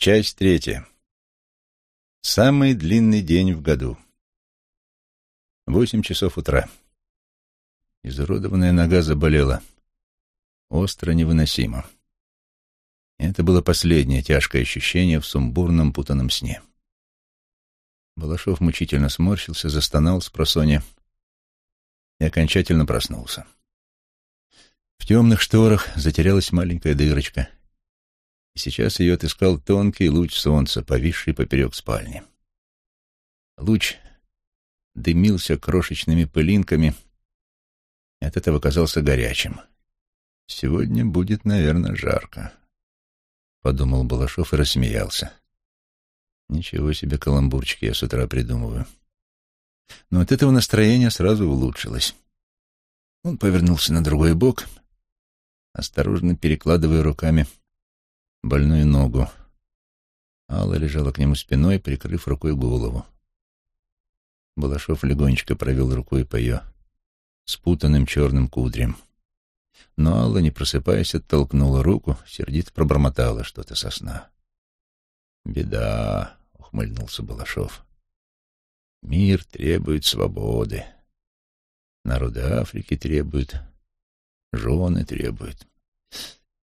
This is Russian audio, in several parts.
Часть третья. Самый длинный день в году. Восемь часов утра. Изуродованная нога заболела. Остро невыносимо. Это было последнее тяжкое ощущение в сумбурном путанном сне. Балашов мучительно сморщился, застонал с просонья и окончательно проснулся. В темных шторах затерялась маленькая дырочка — сейчас ее отыскал тонкий луч солнца, повисший поперек спальни. Луч дымился крошечными пылинками, и от этого казался горячим. «Сегодня будет, наверное, жарко», — подумал Балашов и рассмеялся. «Ничего себе каламбурчики я с утра придумываю». Но от этого настроение сразу улучшилось. Он повернулся на другой бок, осторожно перекладывая руками больную ногу. Алла лежала к нему спиной, прикрыв рукой голову. Балашов легонечко провел рукой по ее спутанным черным кудрям. Но Алла, не просыпаясь, оттолкнула руку, сердито пробормотала что-то со сна. «Беда», — ухмыльнулся Балашов. «Мир требует свободы. Народы Африки требуют, жены требуют.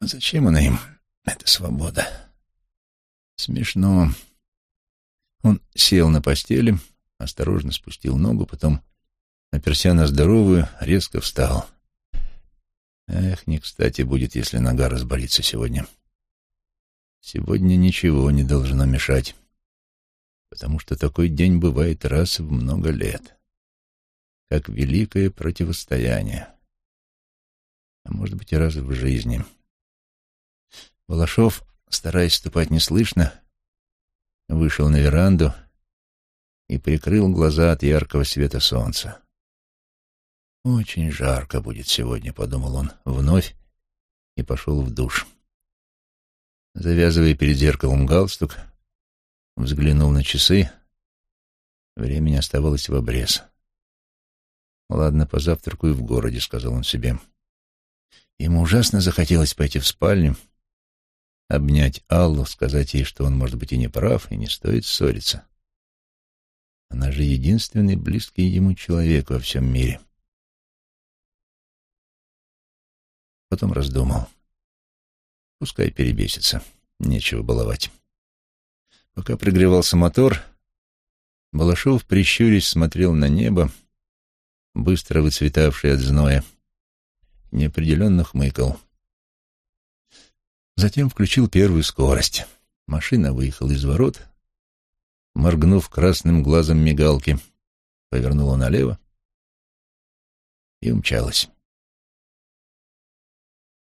А зачем она им?» Это свобода. Смешно. Он сел на постели, осторожно спустил ногу, потом, оперся на здоровую, резко встал. Эх, не кстати будет, если нога разболится сегодня. Сегодня ничего не должно мешать, потому что такой день бывает раз в много лет, как великое противостояние, а может быть и раз в жизни — Балашов, стараясь ступать неслышно, вышел на веранду и прикрыл глаза от яркого света солнца. «Очень жарко будет сегодня», — подумал он вновь и пошел в душ. Завязывая перед зеркалом галстук, взглянул на часы. Времени оставалось в обрез. «Ладно, позавтракаю в городе», — сказал он себе. Ему ужасно захотелось пойти в спальню — обнять Аллу, сказать ей, что он, может быть, и не прав, и не стоит ссориться. Она же единственный близкий ему человек во всем мире. Потом раздумал. Пускай перебесится, нечего баловать. Пока пригревался мотор, Балашов, прищурясь, смотрел на небо, быстро выцветавшее от зноя, неопределенно хмыкал. Затем включил первую скорость. Машина выехала из ворот, моргнув красным глазом мигалки, повернула налево и умчалась.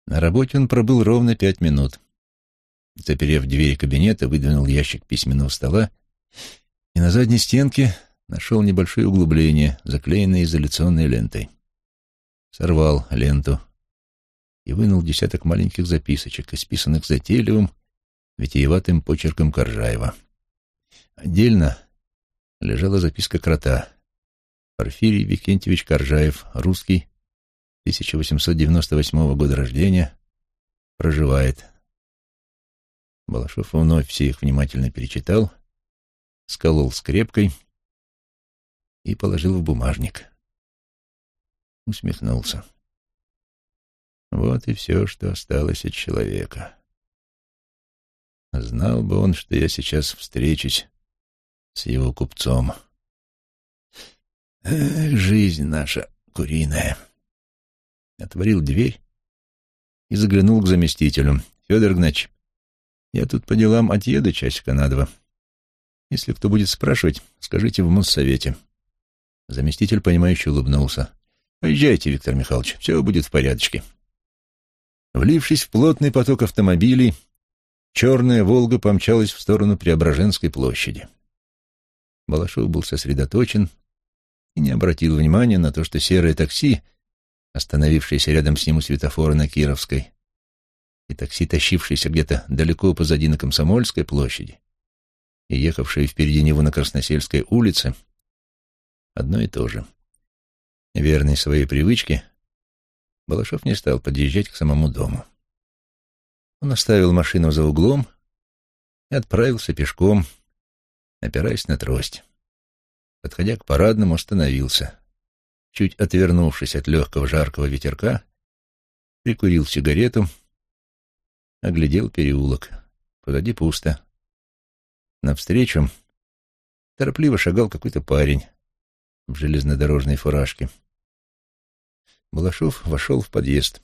На работе он пробыл ровно пять минут. Заперев двери кабинета, выдвинул ящик письменного стола и на задней стенке нашел небольшое углубление, заклеенное изоляционной лентой. Сорвал ленту, и вынул десяток маленьких записочек, исписанных затейливым, витиеватым почерком Коржаева. Отдельно лежала записка крота. Порфирий Викентьевич Коржаев, русский, 1898 года рождения, проживает. Балашов вновь все их внимательно перечитал, сколол скрепкой и положил в бумажник. Усмехнулся. Вот и все, что осталось от человека. Знал бы он, что я сейчас встречусь с его купцом. Эх, жизнь наша куриная. Отворил дверь и заглянул к заместителю. Федор Игнатьевич, я тут по делам отъеду часика на два. Если кто будет спрашивать, скажите в Моссовете. Заместитель, понимающе улыбнулся. Поезжайте, Виктор Михайлович, все будет в порядке. Влившись в плотный поток автомобилей, черная «Волга» помчалась в сторону Преображенской площади. Балашов был сосредоточен и не обратил внимания на то, что серое такси, остановившееся рядом с ним у светофора на Кировской, и такси, тащившееся где-то далеко позади на Комсомольской площади, и ехавшее впереди него на Красносельской улице, одно и то же. Верный своей привычке, Балашов не стал подъезжать к самому дому. Он оставил машину за углом и отправился пешком, опираясь на трость. Подходя к парадному, остановился. Чуть отвернувшись от легкого жаркого ветерка, прикурил сигарету, оглядел переулок. Позади пусто. Навстречу торопливо шагал какой-то парень в железнодорожной фуражке. Балашов вошел в подъезд.